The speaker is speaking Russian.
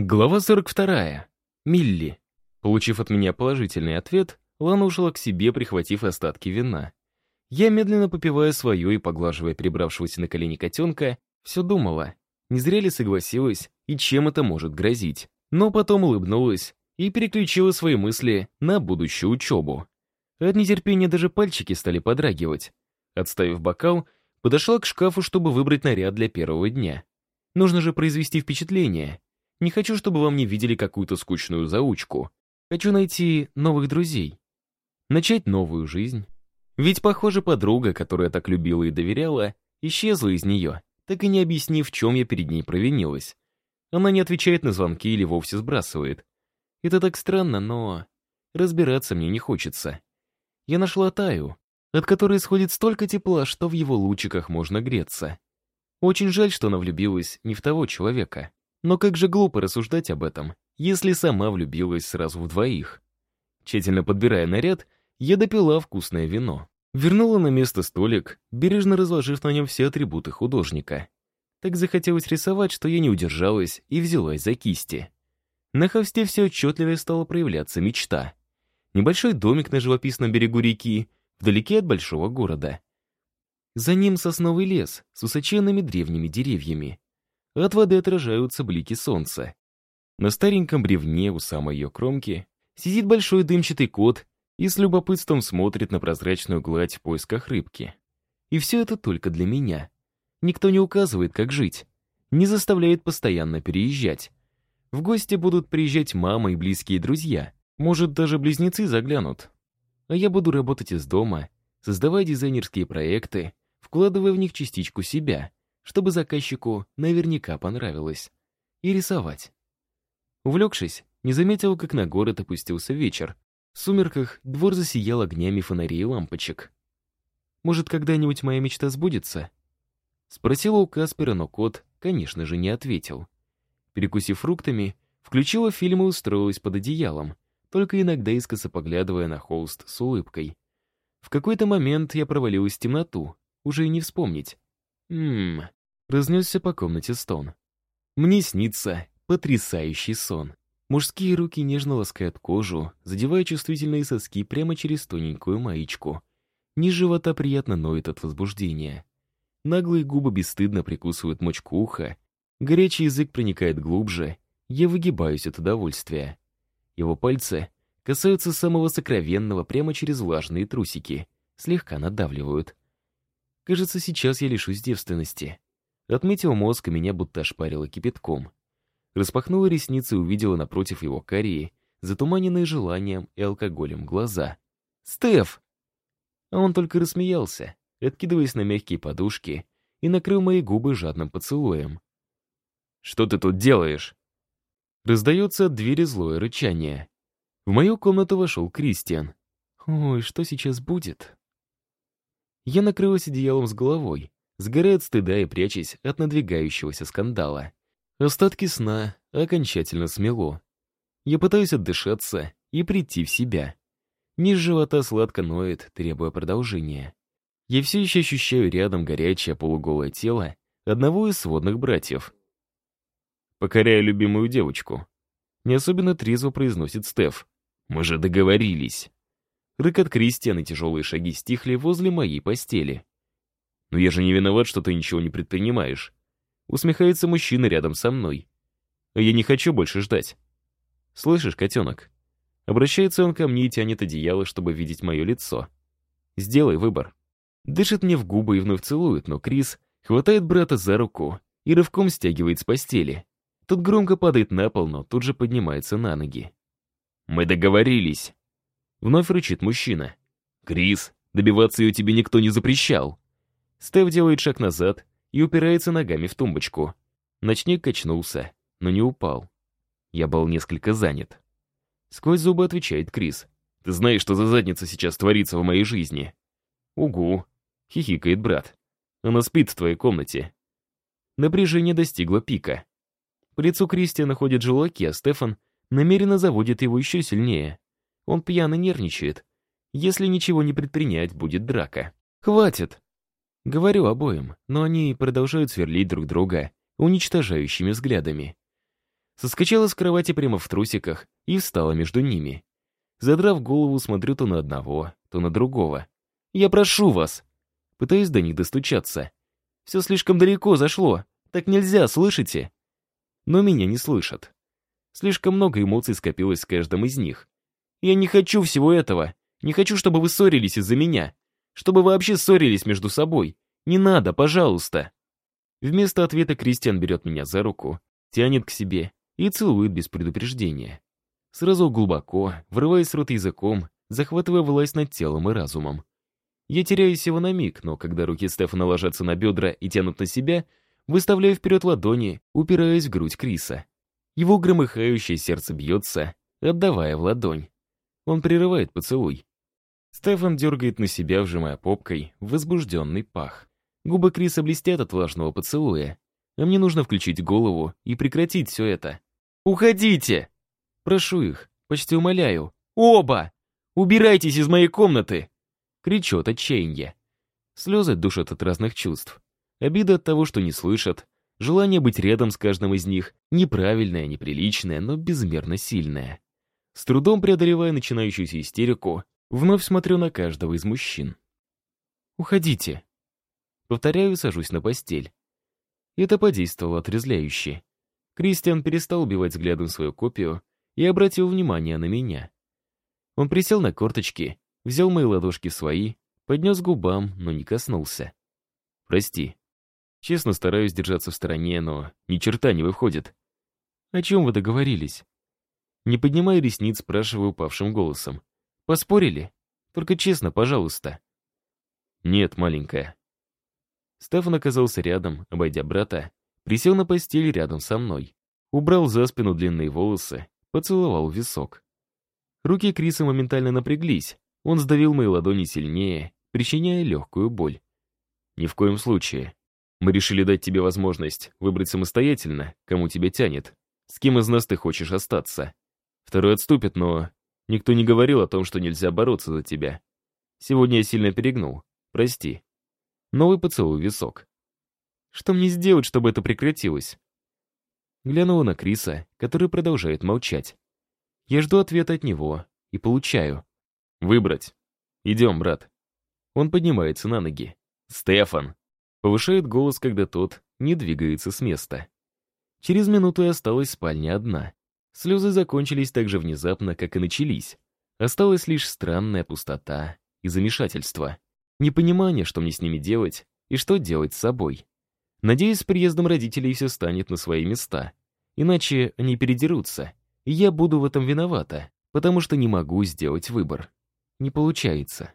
Глава 42. Милли. Получив от меня положительный ответ, Лана ушла к себе, прихватив остатки вина. Я, медленно попивая свое и поглаживая перебравшегося на колени котенка, все думала, не зря ли согласилась и чем это может грозить. Но потом улыбнулась и переключила свои мысли на будущую учебу. От нетерпения даже пальчики стали подрагивать. Отставив бокал, подошла к шкафу, чтобы выбрать наряд для первого дня. Нужно же произвести впечатление — не хочу, чтобы во мне видели какую-то скучную заучку. Хочу найти новых друзей. Начать новую жизнь. Ведь, похоже, подруга, которая так любила и доверяла, исчезла из нее, так и не объяснив, в чем я перед ней провинилась. Она не отвечает на звонки или вовсе сбрасывает. Это так странно, но... Разбираться мне не хочется. Я нашла Таю, от которой исходит столько тепла, что в его лучиках можно греться. Очень жаль, что она влюбилась не в того человека. Но как же глупо рассуждать об этом, если сама влюбилась сразу в двоих. Тщательно подбирая наряд, я допила вкусное вино. Вернула на место столик, бережно разложив на нем все атрибуты художника. Так захотелось рисовать, что я не удержалась и взялась за кисти. На холсте все отчетливее стала проявляться мечта. Небольшой домик на живописном берегу реки, вдалеке от большого города. За ним сосновый лес с высоченными древними деревьями. От воды отражаются блики солнца. На стареньком бревне у самой ее кромки сидит большой дымчатый кот и с любопытством смотрит на прозрачную гладь в поисках рыбки. И все это только для меня. Никто не указывает, как жить, не заставляет постоянно переезжать. В гости будут приезжать мама и близкие друзья, может, даже близнецы заглянут. А я буду работать из дома, создавая дизайнерские проекты, вкладывая в них частичку себя — чтобы заказчику наверняка понравилось. И рисовать. Увлекшись, не заметил, как на город опустился вечер. В сумерках двор засиял огнями фонарей и лампочек. «Может, когда-нибудь моя мечта сбудется?» Спросила у Каспера, но кот, конечно же, не ответил. Перекусив фруктами, включила фильм и устроилась под одеялом, только иногда искоса поглядывая на холст с улыбкой. В какой-то момент я провалилась в темноту, уже и не вспомнить. Ммм, Разнесся по комнате стон. Мне снится потрясающий сон. Мужские руки нежно ласкают кожу, задевая чувствительные соски прямо через тоненькую маечку. Низ живота приятно ноет от возбуждения. Наглые губы бесстыдно прикусывают мочку уха, горячий язык проникает глубже, я выгибаюсь от удовольствия. Его пальцы касаются самого сокровенного прямо через влажные трусики, слегка надавливают. Кажется, сейчас я лишусь девственности. Отметил мозг, и меня будто ошпарило кипятком. Распахнула ресницы и увидела напротив его карии, затуманенные желанием и алкоголем глаза. «Стеф!» А он только рассмеялся, откидываясь на мягкие подушки, и накрыл мои губы жадным поцелуем. «Что ты тут делаешь?» Раздается от двери злое рычание. В мою комнату вошел Кристиан. «Ой, что сейчас будет?» Я накрылась одеялом с головой, сгорая от стыда и прячась от надвигающегося скандала. Остатки сна окончательно смело. Я пытаюсь отдышаться и прийти в себя. Низ живота сладко ноет, требуя продолжения. Я все еще ощущаю рядом горячее полуголое тело одного из сводных братьев. «Покоряю любимую девочку», — не особенно трезво произносит Стеф. «Мы же договорились». Рык от Кристиана и тяжелые шаги стихли возле моей постели. «Но я же не виноват, что ты ничего не предпринимаешь». Усмехается мужчина рядом со мной. А я не хочу больше ждать. «Слышишь, котенок?» Обращается он ко мне и тянет одеяло, чтобы видеть мое лицо. «Сделай выбор». Дышит мне в губы и вновь целует, но Крис хватает брата за руку и рывком стягивает с постели. Тот громко падает на пол, но тут же поднимается на ноги. «Мы договорились!» Вновь рычит мужчина. «Крис, добиваться ее тебе никто не запрещал!» Стеф делает шаг назад и упирается ногами в тумбочку. Ночник качнулся, но не упал. Я был несколько занят. Сквозь зубы отвечает Крис. «Ты знаешь, что за задница сейчас творится в моей жизни?» «Угу», — хихикает брат. «Она спит в твоей комнате». Напряжение достигло пика. По лицу Кристиана ходят желаки, а Стефан намеренно заводит его еще сильнее. Он пьяно нервничает. Если ничего не предпринять, будет драка. «Хватит!» Говорю обоим, но они продолжают сверлить друг друга уничтожающими взглядами. Соскочила с кровати прямо в трусиках и встала между ними. Задрав голову, смотрю то на одного, то на другого. «Я прошу вас!» Пытаюсь до них достучаться. «Все слишком далеко зашло. Так нельзя, слышите?» Но меня не слышат. Слишком много эмоций скопилось с каждым из них. «Я не хочу всего этого. Не хочу, чтобы вы ссорились из-за меня. Чтобы вообще ссорились между собой. Не надо, пожалуйста!» Вместо ответа Кристиан берет меня за руку, тянет к себе и целует без предупреждения. Сразу глубоко, врываясь рот языком, захватывая власть над телом и разумом. Я теряюсь всего на миг, но когда руки Стефана ложатся на бедра и тянут на себя, выставляю вперед ладони, упираясь в грудь Криса. Его громыхающее сердце бьется, отдавая в ладонь. Он прерывает поцелуй. Стефан дергает на себя, вжимая попкой, возбужденный пах. Губы Криса блестят от влажного поцелуя. А мне нужно включить голову и прекратить все это. «Уходите!» Прошу их, почти умоляю. «Оба! Убирайтесь из моей комнаты!» Кричу от отчаяния. Слезы душат от разных чувств. Обида от того, что не слышат. Желание быть рядом с каждым из них. Неправильное, неприличное, но безмерно сильное. С трудом преодолевая начинающуюся истерику, вновь смотрю на каждого из мужчин. «Уходите». Повторяю сажусь на постель. Это подействовало отрезвляюще. Кристиан перестал убивать взглядом свою копию и обратил внимание на меня. Он присел на корточки взял мои ладошки свои, поднес к губам, но не коснулся. «Прости. Честно стараюсь держаться в стороне, но ни черта не выходит». «О чем вы договорились?» Не поднимая ресниц, спрашиваю упавшим голосом. «Поспорили? Только честно, пожалуйста». «Нет, маленькая». Стефан оказался рядом, обойдя брата, присел на постель рядом со мной, убрал за спину длинные волосы, поцеловал висок. Руки Криса моментально напряглись, он сдавил мои ладони сильнее, причиняя легкую боль. «Ни в коем случае. Мы решили дать тебе возможность выбрать самостоятельно, кому тебя тянет. С кем из нас ты хочешь остаться. Второй отступит, но никто не говорил о том, что нельзя бороться за тебя. Сегодня я сильно перегнул. Прости». Новый поцелуй висок. «Что мне сделать, чтобы это прекратилось?» Глянула на Криса, который продолжает молчать. Я жду ответа от него и получаю. Выбрать. Идем, брат. Он поднимается на ноги. Стефан. Повышает голос, когда тот не двигается с места. Через минуту и осталась спальня одна. Слезы закончились так же внезапно, как и начались. Осталась лишь странная пустота и замешательство. Непонимание, что мне с ними делать и что делать с собой. Надеюсь, с приездом родителей все станет на свои места. Иначе они передерутся, и я буду в этом виновата, потому что не могу сделать выбор не получается.